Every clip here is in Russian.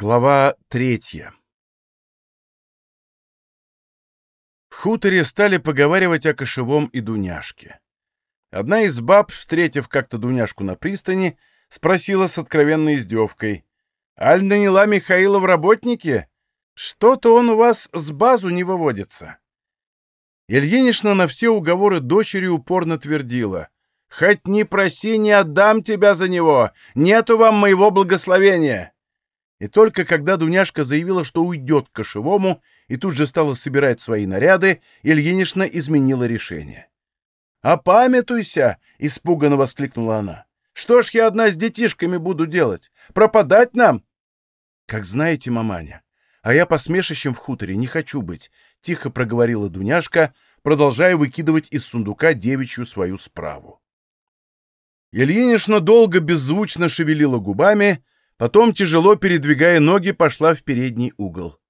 Глава третья В хуторе стали поговаривать о кошевом и Дуняшке. Одна из баб, встретив как-то Дуняшку на пристани, спросила с откровенной издевкой. «Аль наняла Михаила в работнике? Что-то он у вас с базу не выводится». Ильинична на все уговоры дочери упорно твердила. «Хоть не проси, не отдам тебя за него! Нету вам моего благословения!» И только когда Дуняшка заявила, что уйдет к кошевому, и тут же стала собирать свои наряды, Ильинична изменила решение. «Опамятуйся!» — испуганно воскликнула она. «Что ж я одна с детишками буду делать? Пропадать нам?» «Как знаете, маманя, а я посмешищем в хуторе не хочу быть», — тихо проговорила Дуняшка, продолжая выкидывать из сундука девичью свою справу. Ильинична долго беззвучно шевелила губами, Потом, тяжело передвигая ноги, пошла в передний угол.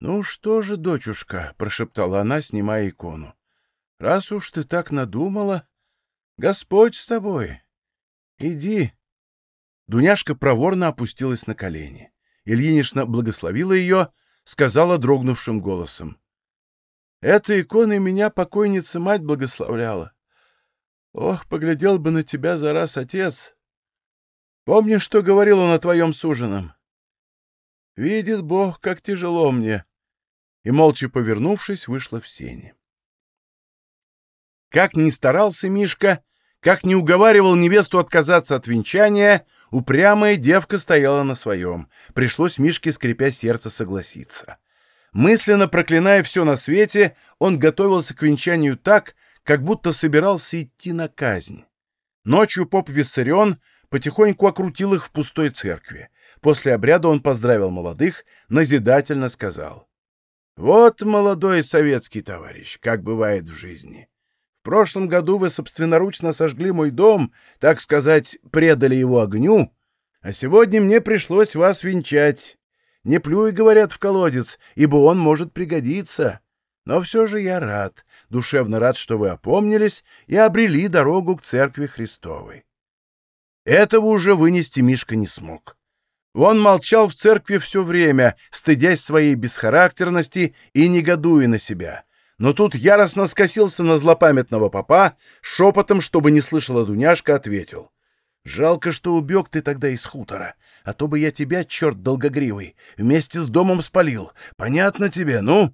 «Ну что же, дочушка», — прошептала она, снимая икону, — «раз уж ты так надумала, Господь с тобой. Иди». Дуняшка проворно опустилась на колени. Ильинична благословила ее, сказала дрогнувшим голосом. «Этой иконой меня покойница мать благословляла. Ох, поглядел бы на тебя за раз отец, Помнишь, что говорил он о твоем суженом? Видит Бог, как тяжело мне. И, молча повернувшись, вышла в сени. Как ни старался Мишка, как ни уговаривал невесту отказаться от венчания, упрямая девка стояла на своем. Пришлось Мишке, скрипя сердце, согласиться. Мысленно проклиная все на свете, он готовился к венчанию так, как будто собирался идти на казнь. Ночью поп Виссарион потихоньку окрутил их в пустой церкви. После обряда он поздравил молодых, назидательно сказал. «Вот, молодой советский товарищ, как бывает в жизни. В прошлом году вы собственноручно сожгли мой дом, так сказать, предали его огню, а сегодня мне пришлось вас венчать. Не плюй, говорят, в колодец, ибо он может пригодиться. Но все же я рад, душевно рад, что вы опомнились и обрели дорогу к церкви Христовой. Этого уже вынести Мишка не смог. Он молчал в церкви все время, стыдясь своей бесхарактерности и негодуя на себя. Но тут яростно скосился на злопамятного папа, шепотом, чтобы не слышала Дуняшка, ответил. «Жалко, что убег ты тогда из хутора, а то бы я тебя, черт долгогривый, вместе с домом спалил. Понятно тебе, ну?»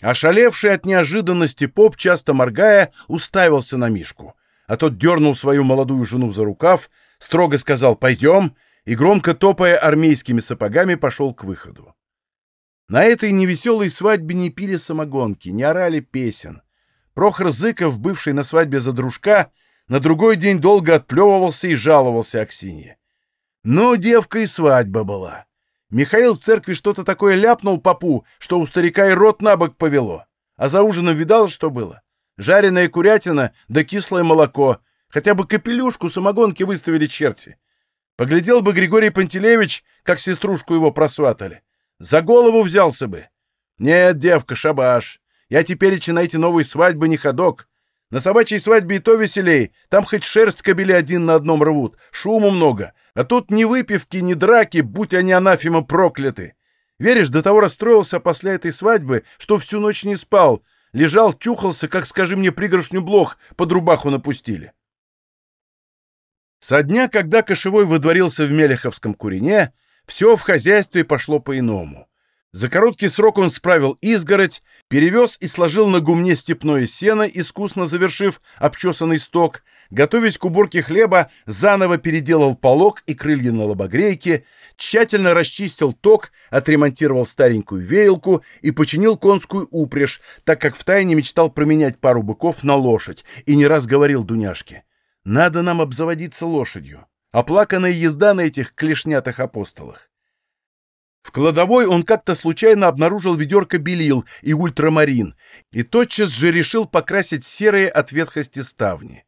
Ошалевший от неожиданности поп, часто моргая, уставился на Мишку а тот дернул свою молодую жену за рукав, строго сказал «пойдем» и, громко топая армейскими сапогами, пошел к выходу. На этой невеселой свадьбе не пили самогонки, не орали песен. Прохор Зыков, бывший на свадьбе за дружка, на другой день долго отплевывался и жаловался Аксинье. Ну, девка и свадьба была. Михаил в церкви что-то такое ляпнул попу, что у старика и рот на бок повело. А за ужином видал, что было? Жареная курятина да кислое молоко. Хотя бы капелюшку самогонки выставили черти. Поглядел бы Григорий Пантелеевич, как сеструшку его просватали. За голову взялся бы. Нет, девка, шабаш. Я теперь на эти новые свадьбы не ходок. На собачьей свадьбе и то веселей. Там хоть шерсть кобели один на одном рвут. Шуму много. А тут ни выпивки, ни драки, будь они анафема прокляты. Веришь, до того расстроился после этой свадьбы, что всю ночь не спал, Лежал, чухался, как, скажи мне, пригоршню блох под рубаху напустили. Со дня, когда Кошевой выдворился в Мелеховском курине, все в хозяйстве пошло по-иному. За короткий срок он справил изгородь, перевез и сложил на гумне степное сено, искусно завершив обчесанный сток, готовясь к уборке хлеба, заново переделал полог и крылья на лобогрейке, тщательно расчистил ток, отремонтировал старенькую веялку и починил конскую упряжь, так как втайне мечтал променять пару быков на лошадь и не раз говорил Дуняшке, «Надо нам обзаводиться лошадью. Оплаканная езда на этих клешнятых апостолах». В кладовой он как-то случайно обнаружил ведерко белил и ультрамарин, и тотчас же решил покрасить серые от ветхости ставни.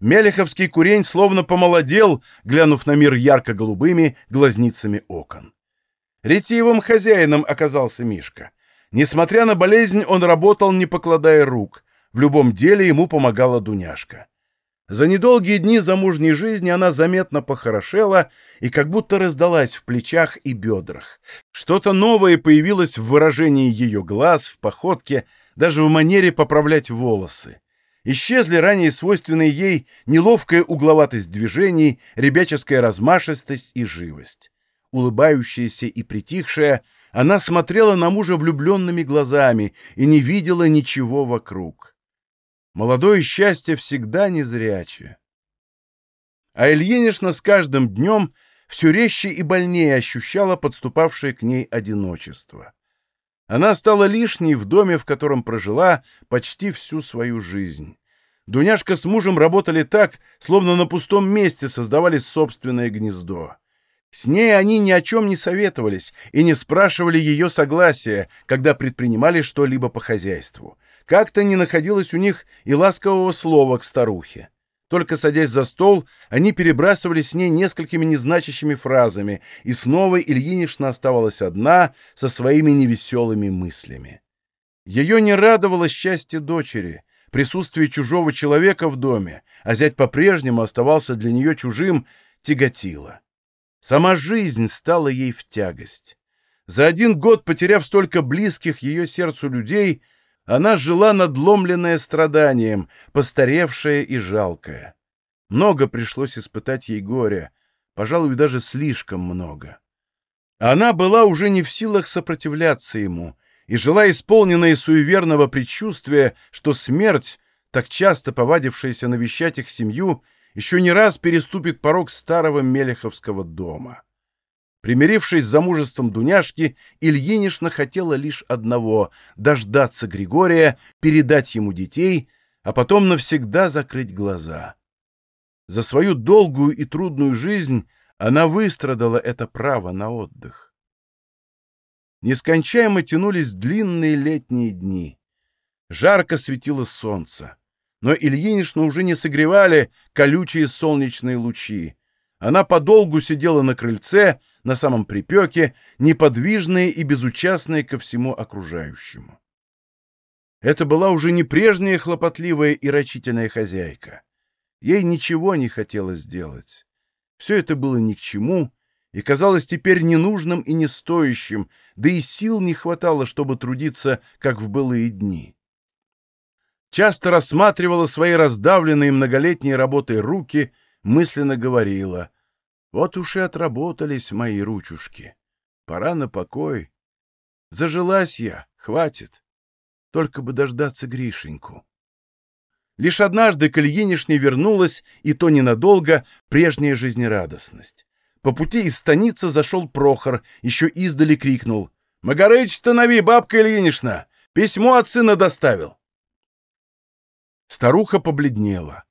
Мелеховский курень словно помолодел, глянув на мир ярко-голубыми глазницами окон. Ретивым хозяином оказался Мишка. Несмотря на болезнь, он работал, не покладая рук. В любом деле ему помогала Дуняшка. За недолгие дни замужней жизни она заметно похорошела и как будто раздалась в плечах и бедрах. Что-то новое появилось в выражении ее глаз, в походке, даже в манере поправлять волосы. Исчезли ранее свойственные ей неловкая угловатость движений, ребяческая размашистость и живость. Улыбающаяся и притихшая, она смотрела на мужа влюбленными глазами и не видела ничего вокруг. Молодое счастье всегда незряче. А Ильинична с каждым днем все резче и больнее ощущала подступавшее к ней одиночество. Она стала лишней в доме, в котором прожила почти всю свою жизнь. Дуняшка с мужем работали так, словно на пустом месте создавали собственное гнездо. С ней они ни о чем не советовались и не спрашивали ее согласия, когда предпринимали что-либо по хозяйству. Как-то не находилось у них и ласкового слова к старухе. Только садясь за стол, они перебрасывались с ней несколькими незначащими фразами, и снова Ильинична оставалась одна со своими невеселыми мыслями. Ее не радовало счастье дочери, присутствие чужого человека в доме, а зять по-прежнему оставался для нее чужим, тяготило. Сама жизнь стала ей в тягость. За один год, потеряв столько близких ее сердцу людей, она жила надломленная страданием, постаревшая и жалкая. Много пришлось испытать ей горя, пожалуй, даже слишком много. Она была уже не в силах сопротивляться ему и жила исполненная суеверного предчувствия, что смерть, так часто повадившаяся навещать их семью, — еще не раз переступит порог старого Мелеховского дома. Примирившись с замужеством Дуняшки, Ильинишна хотела лишь одного — дождаться Григория, передать ему детей, а потом навсегда закрыть глаза. За свою долгую и трудную жизнь она выстрадала это право на отдых. Нескончаемо тянулись длинные летние дни. Жарко светило солнце но Ильиничну уже не согревали колючие солнечные лучи. Она подолгу сидела на крыльце, на самом припеке, неподвижная и безучастная ко всему окружающему. Это была уже не прежняя хлопотливая и рачительная хозяйка. Ей ничего не хотелось делать. Все это было ни к чему и казалось теперь ненужным и не стоящим, да и сил не хватало, чтобы трудиться, как в былые дни часто рассматривала свои раздавленные многолетней работой руки, мысленно говорила, «Вот уж и отработались мои ручушки. Пора на покой. Зажилась я, хватит. Только бы дождаться Гришеньку». Лишь однажды к Ильинишне вернулась, и то ненадолго, прежняя жизнерадостность. По пути из станицы зашел Прохор, еще издали крикнул. «Магарыч, станови, бабка Ильинична! Письмо от сына доставил!» Старуха побледнела.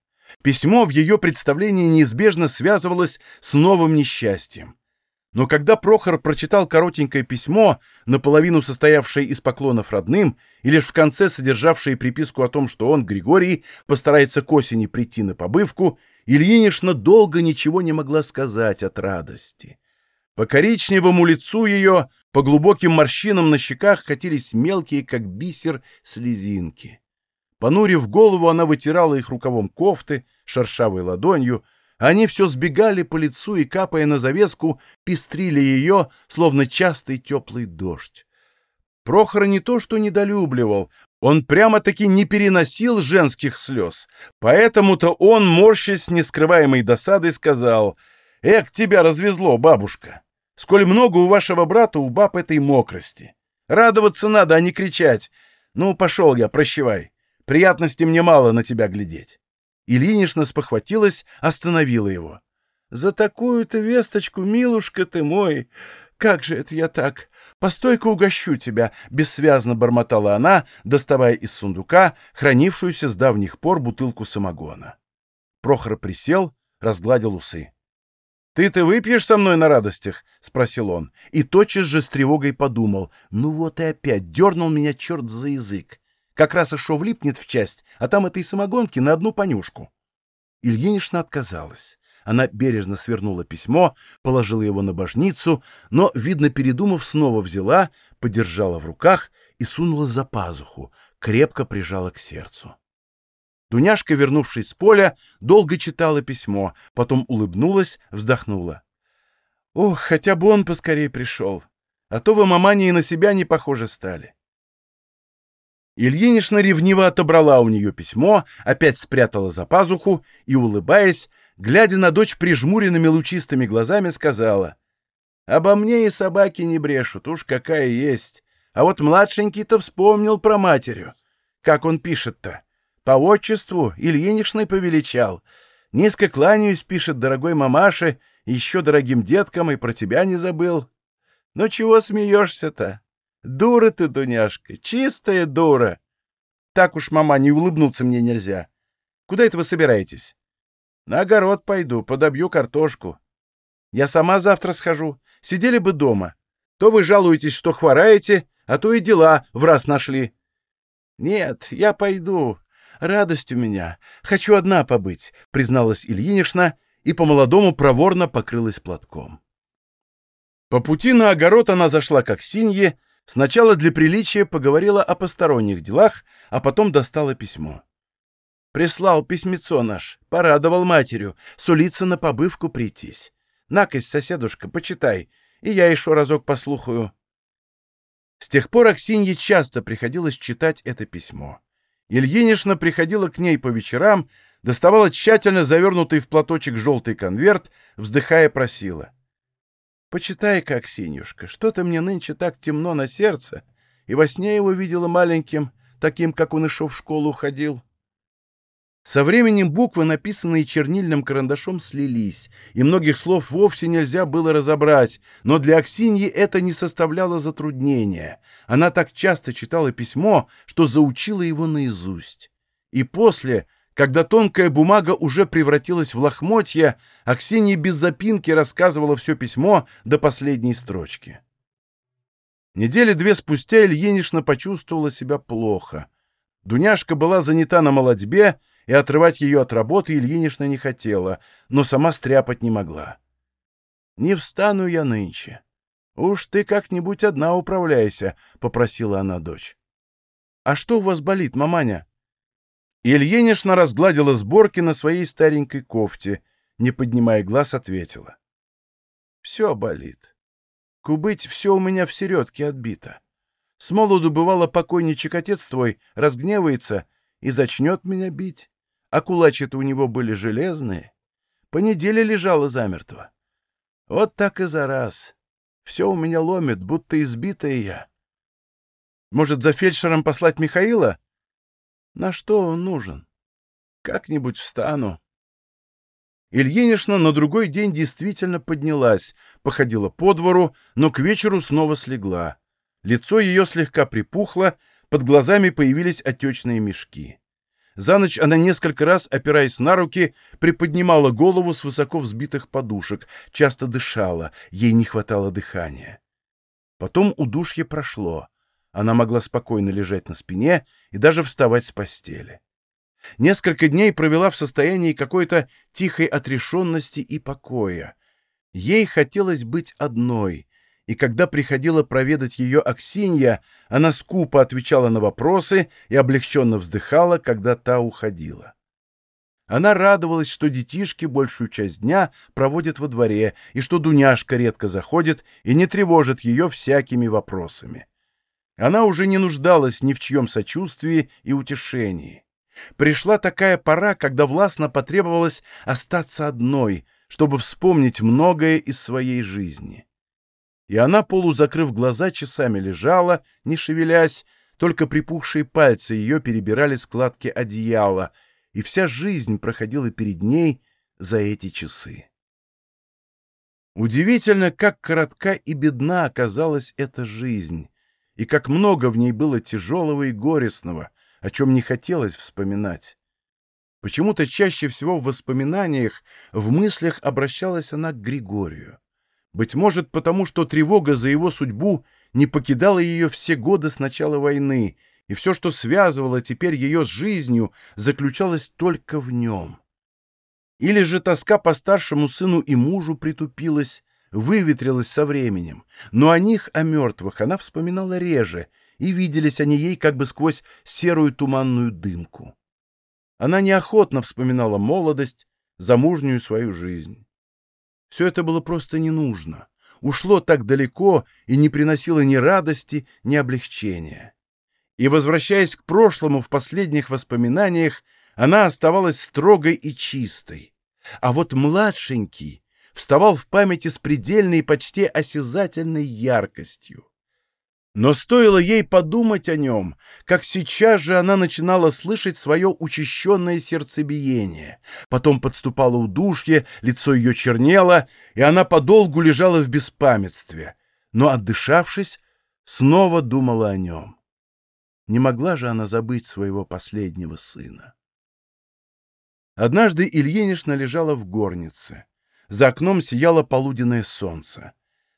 Письмо в ее представлении неизбежно связывалось с новым несчастьем. Но когда Прохор прочитал коротенькое письмо, наполовину состоявшее из поклонов родным, и лишь в конце содержавшее приписку о том, что он, Григорий, постарается к осени прийти на побывку, Ильинишна долго ничего не могла сказать от радости. По коричневому лицу ее, по глубоким морщинам на щеках катились мелкие, как бисер, слезинки. Понурив голову, она вытирала их рукавом кофты, шершавой ладонью, они все сбегали по лицу и, капая на завеску, пестрили ее, словно частый теплый дождь. Прохор не то что недолюбливал, он прямо-таки не переносил женских слез. Поэтому-то он, морщась с нескрываемой досадой, сказал, «Эх, тебя развезло, бабушка! Сколь много у вашего брата у баб этой мокрости! Радоваться надо, а не кричать! Ну, пошел я, прощевай!» Приятности мне мало на тебя глядеть. Ильинична спохватилась, остановила его. «За такую-то весточку, милушка ты мой! Как же это я так? Постой-ка угощу тебя!» — бессвязно бормотала она, доставая из сундука хранившуюся с давних пор бутылку самогона. Прохор присел, разгладил усы. «Ты-то выпьешь со мной на радостях?» — спросил он. И тотчас же с тревогой подумал. «Ну вот и опять дернул меня черт за язык. Как раз и шо влипнет в часть, а там этой самогонки на одну понюшку. Ильинична отказалась. Она бережно свернула письмо, положила его на божницу, но, видно, передумав, снова взяла, подержала в руках и сунула за пазуху, крепко прижала к сердцу. Дуняшка, вернувшись с поля, долго читала письмо, потом улыбнулась, вздохнула. «Ох, хотя бы он поскорее пришел, а то вы, маманя, и на себя не похожи стали». Ильинична ревниво отобрала у нее письмо, опять спрятала за пазуху и, улыбаясь, глядя на дочь прижмуренными лучистыми глазами, сказала, «Обо мне и собаки не брешут, уж какая есть. А вот младшенький-то вспомнил про матерью. Как он пишет-то? По отчеству Ильиничной повеличал. Низко кланяюсь, пишет дорогой мамаше, еще дорогим деткам, и про тебя не забыл. Ну чего смеешься-то? Дура ты, Дуняшка, чистая дура. Так уж, мама, не улыбнуться мне нельзя. Куда это вы собираетесь? На огород пойду, подобью картошку. Я сама завтра схожу. Сидели бы дома. То вы жалуетесь, что хвораете, а то и дела в раз нашли. Нет, я пойду. Радость у меня. Хочу одна побыть, призналась Ильинишна и по-молодому проворно покрылась платком. По пути на огород она зашла как синье, Сначала для приличия поговорила о посторонних делах, а потом достала письмо. «Прислал письмецо наш, порадовал матерью, сулится на побывку прийтись. Накось, соседушка, почитай, и я еще разок послухаю». С тех пор Аксинье часто приходилось читать это письмо. Ильинишна приходила к ней по вечерам, доставала тщательно завернутый в платочек желтый конверт, вздыхая просила. Почитай-ка, Аксинюшка, что-то мне нынче так темно на сердце, и во сне его видела маленьким, таким, как он и шел в школу ходил. Со временем буквы, написанные чернильным карандашом, слились, и многих слов вовсе нельзя было разобрать, но для Аксиньи это не составляло затруднения. Она так часто читала письмо, что заучила его наизусть. И после, когда тонкая бумага уже превратилась в лохмотья, Аксинья без запинки рассказывала все письмо до последней строчки. Недели две спустя Ильинична почувствовала себя плохо. Дуняшка была занята на молодьбе, и отрывать ее от работы Ильинична не хотела, но сама стряпать не могла. «Не встану я нынче. Уж ты как-нибудь одна управляйся», — попросила она дочь. «А что у вас болит, маманя?» Ильинишна разгладила сборки на своей старенькой кофте, не поднимая глаз, ответила. «Все болит. Кубыть все у меня в середке отбито. С молоду бывало покойничек отец твой разгневается и зачнет меня бить, а кулачи-то у него были железные. По неделе лежала замертво. Вот так и за раз. Все у меня ломит, будто избитая я. Может, за фельдшером послать Михаила?» На что он нужен? Как-нибудь встану. Ильинична на другой день действительно поднялась, походила по двору, но к вечеру снова слегла. Лицо ее слегка припухло, под глазами появились отечные мешки. За ночь она несколько раз, опираясь на руки, приподнимала голову с высоко взбитых подушек, часто дышала, ей не хватало дыхания. Потом удушье прошло. Она могла спокойно лежать на спине и даже вставать с постели. Несколько дней провела в состоянии какой-то тихой отрешенности и покоя. Ей хотелось быть одной, и когда приходила проведать ее Аксинья, она скупо отвечала на вопросы и облегченно вздыхала, когда та уходила. Она радовалась, что детишки большую часть дня проводят во дворе, и что Дуняшка редко заходит и не тревожит ее всякими вопросами. Она уже не нуждалась ни в чьем сочувствии и утешении. Пришла такая пора, когда властно потребовалось остаться одной, чтобы вспомнить многое из своей жизни. И она, полузакрыв глаза, часами лежала, не шевелясь, только припухшие пальцы ее перебирали складки одеяла, и вся жизнь проходила перед ней за эти часы. Удивительно, как коротка и бедна оказалась эта жизнь, и как много в ней было тяжелого и горестного, о чем не хотелось вспоминать. Почему-то чаще всего в воспоминаниях, в мыслях обращалась она к Григорию. Быть может, потому что тревога за его судьбу не покидала ее все годы с начала войны, и все, что связывало теперь ее с жизнью, заключалось только в нем. Или же тоска по старшему сыну и мужу притупилась, выветрилась со временем, но о них, о мертвых, она вспоминала реже, и виделись они ей как бы сквозь серую туманную дымку. Она неохотно вспоминала молодость, замужнюю свою жизнь. Все это было просто не нужно, ушло так далеко и не приносило ни радости, ни облегчения. И, возвращаясь к прошлому в последних воспоминаниях, она оставалась строгой и чистой. А вот младшенький вставал в памяти с предельной, почти осязательной яркостью. Но стоило ей подумать о нем, как сейчас же она начинала слышать свое учащенное сердцебиение. Потом подступало удушье, лицо ее чернело, и она подолгу лежала в беспамятстве. Но, отдышавшись, снова думала о нем. Не могла же она забыть своего последнего сына. Однажды Ильинична лежала в горнице. За окном сияло полуденное солнце.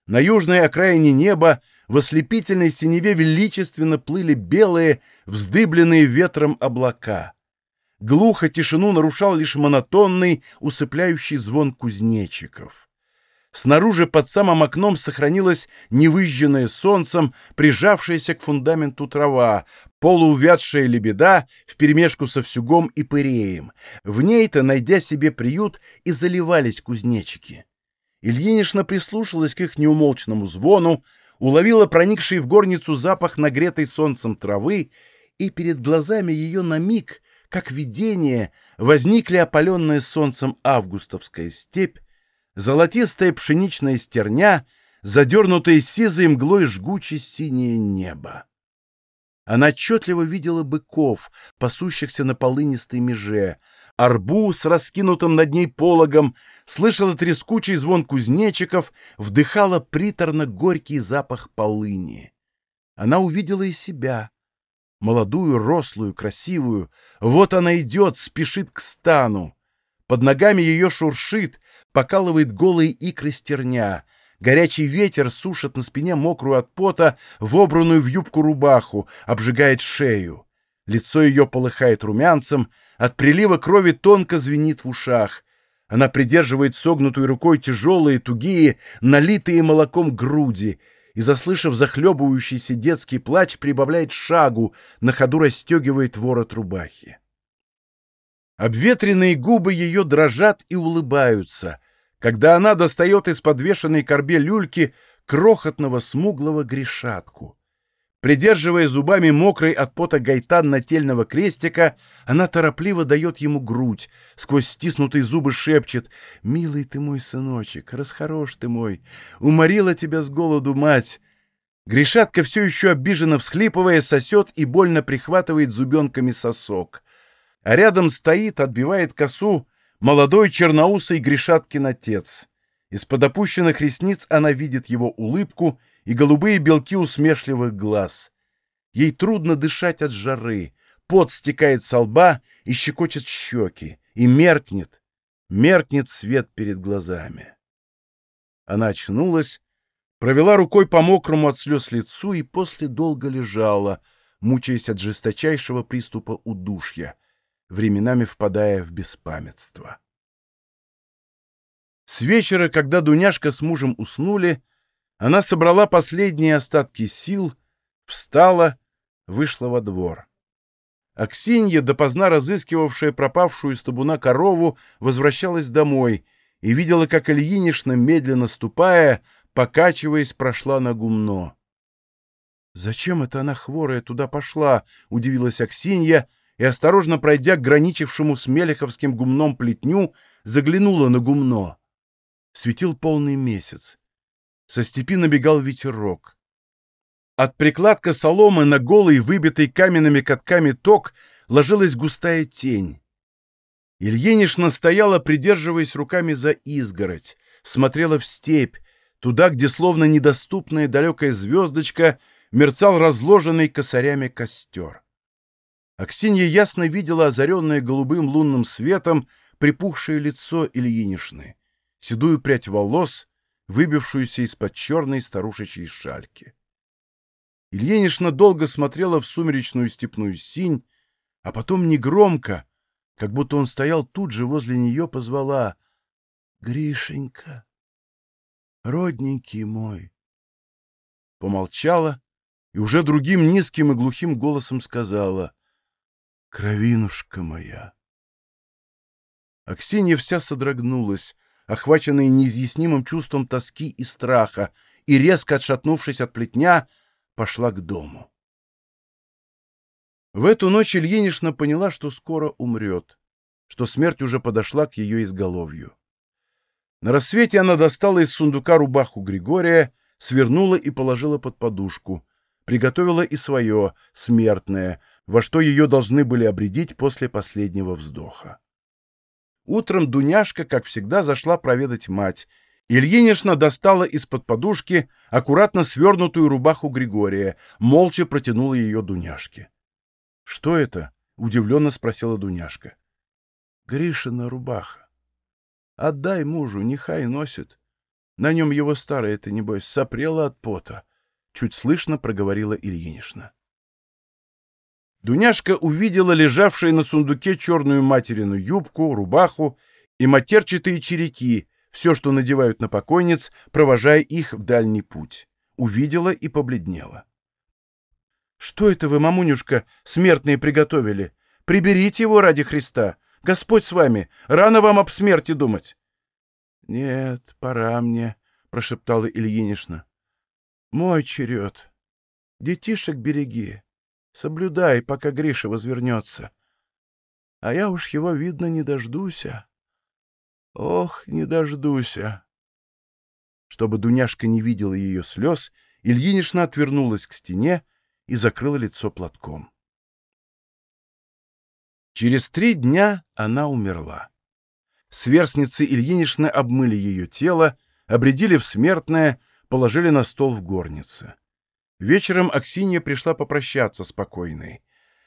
На южной окраине неба в ослепительной синеве величественно плыли белые, вздыбленные ветром облака. Глухо тишину нарушал лишь монотонный, усыпляющий звон кузнечиков. Снаружи под самым окном сохранилась невыжженная солнцем, прижавшаяся к фундаменту трава, полуувядшая лебеда вперемешку со всюгом и пыреем. В ней-то, найдя себе приют, и заливались кузнечики. Ильинишна прислушалась к их неумолчному звону, уловила проникший в горницу запах нагретой солнцем травы, и перед глазами ее на миг, как видение, возникли опаленная солнцем августовская степь, золотистая пшеничная стерня, задернутое сизой мглой жгуче синее небо. Она отчетливо видела быков, пасущихся на полынистой меже, арбу с раскинутым над ней пологом, слышала трескучий звон кузнечиков, вдыхала приторно-горький запах полыни. Она увидела и себя, молодую, рослую, красивую. Вот она идет, спешит к стану. Под ногами ее шуршит, покалывает голые икры стерня. Горячий ветер сушит на спине мокрую от пота, вобранную в юбку рубаху, обжигает шею. Лицо ее полыхает румянцем, от прилива крови тонко звенит в ушах. Она придерживает согнутой рукой тяжелые, тугие, налитые молоком груди и, заслышав захлебывающийся детский плач, прибавляет шагу, на ходу расстегивает ворот рубахи. Обветренные губы ее дрожат и улыбаются, когда она достает из подвешенной корбе люльки крохотного смуглого грешатку. Придерживая зубами мокрый от пота гайтан нательного крестика, она торопливо дает ему грудь, сквозь стиснутые зубы шепчет «Милый ты мой сыночек, расхорош ты мой, уморила тебя с голоду мать». Гришатка все еще обиженно всхлипывая сосет и больно прихватывает зубенками сосок. А рядом стоит, отбивает косу, молодой черноусый Гришаткин отец. Из-под опущенных ресниц она видит его улыбку — и голубые белки усмешливых глаз. Ей трудно дышать от жары, пот стекает со лба и щекочет щеки, и меркнет, меркнет свет перед глазами. Она очнулась, провела рукой по мокрому от слез лицу и после долго лежала, мучаясь от жесточайшего приступа удушья, временами впадая в беспамятство. С вечера, когда Дуняшка с мужем уснули, она собрала последние остатки сил, встала, вышла во двор. Аксинья, допоздна разыскивавшая пропавшую из табуна корову, возвращалась домой и видела, как Ильинишна, медленно ступая, покачиваясь, прошла на гумно. «Зачем это она хворая туда пошла?» — удивилась Аксинья, и, осторожно пройдя к граничившему с Мелеховским гумном плетню, заглянула на гумно. Светил полный месяц. Со степи набегал ветерок. От прикладка соломы на голый, выбитый каменными катками ток ложилась густая тень. Ильинишна стояла, придерживаясь руками за изгородь, смотрела в степь, туда, где словно недоступная далекая звездочка мерцал разложенный косарями костер. Аксинья ясно видела озаренное голубым лунным светом припухшее лицо Ильинишны, седую прядь волос, выбившуюся из-под черной старушечьей шальки. Ильинична долго смотрела в сумеречную степную синь, а потом негромко, как будто он стоял тут же возле нее, позвала «Гришенька, родненький мой». Помолчала и уже другим низким и глухим голосом сказала «Кровинушка моя». Аксинья вся содрогнулась, охваченная неизъяснимым чувством тоски и страха, и, резко отшатнувшись от плетня, пошла к дому. В эту ночь Ильинична поняла, что скоро умрет, что смерть уже подошла к ее изголовью. На рассвете она достала из сундука рубаху Григория, свернула и положила под подушку, приготовила и свое, смертное, во что ее должны были обредить после последнего вздоха. Утром Дуняшка, как всегда, зашла проведать мать. Ильинична достала из-под подушки аккуратно свернутую рубаху Григория, молча протянула ее Дуняшке. — Что это? — удивленно спросила Дуняшка. — Гришина рубаха. Отдай мужу, нехай носит. На нем его старое-то, небось, сопрело от пота. Чуть слышно проговорила Ильинична. Дуняшка увидела лежавшие на сундуке черную материну юбку, рубаху и матерчатые череки, все, что надевают на покойниц, провожая их в дальний путь. Увидела и побледнела. — Что это вы, мамунюшка, смертные приготовили? Приберите его ради Христа! Господь с вами! Рано вам об смерти думать! — Нет, пора мне, — прошептала Ильинична. — Мой черед. Детишек береги. Соблюдай, пока Гриша возвернется. А я уж его, видно, не дождуся. Ох, не дождуся. Чтобы Дуняшка не видела ее слез, Ильинична отвернулась к стене и закрыла лицо платком. Через три дня она умерла. Сверстницы Ильиничны обмыли ее тело, обредили в смертное, положили на стол в горнице. Вечером Аксинья пришла попрощаться с покойной.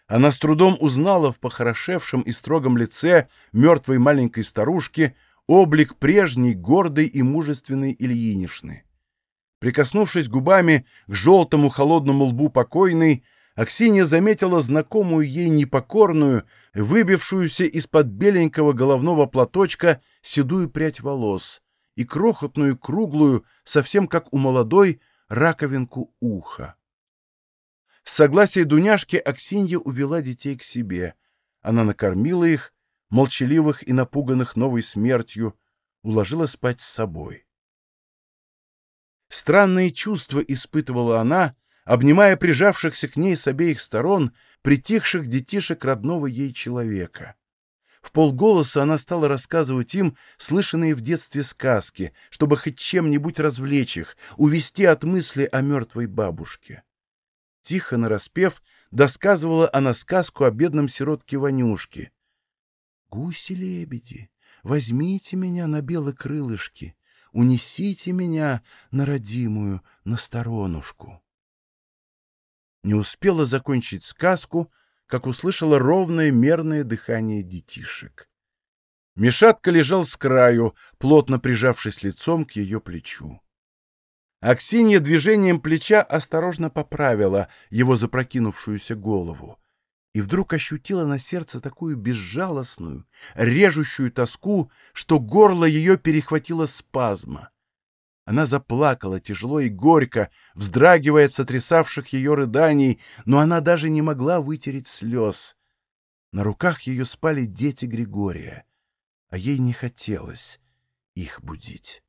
Она с трудом узнала в похорошевшем и строгом лице мертвой маленькой старушки облик прежней, гордой и мужественной Ильинишны. Прикоснувшись губами к желтому холодному лбу покойной, Аксинья заметила знакомую ей непокорную, выбившуюся из-под беленького головного платочка седую прядь волос и крохотную круглую, совсем как у молодой, раковинку уха. С согласия Дуняшки Аксинья увела детей к себе. Она накормила их, молчаливых и напуганных новой смертью, уложила спать с собой. Странные чувства испытывала она, обнимая прижавшихся к ней с обеих сторон притихших детишек родного ей человека. В полголоса она стала рассказывать им слышанные в детстве сказки, чтобы хоть чем-нибудь развлечь их, увести от мысли о мертвой бабушке. Тихо нараспев, досказывала она сказку о бедном сиротке Ванюшке. «Гуси-лебеди, возьмите меня на белые крылышки, унесите меня на родимую, на сторонушку». Не успела закончить сказку, как услышала ровное мерное дыхание детишек. Мишатка лежал с краю, плотно прижавшись лицом к ее плечу. Аксинья движением плеча осторожно поправила его запрокинувшуюся голову и вдруг ощутила на сердце такую безжалостную, режущую тоску, что горло ее перехватило спазма. Она заплакала тяжело и горько, вздрагивая от сотрясавших ее рыданий, но она даже не могла вытереть слез. На руках ее спали дети Григория, а ей не хотелось их будить.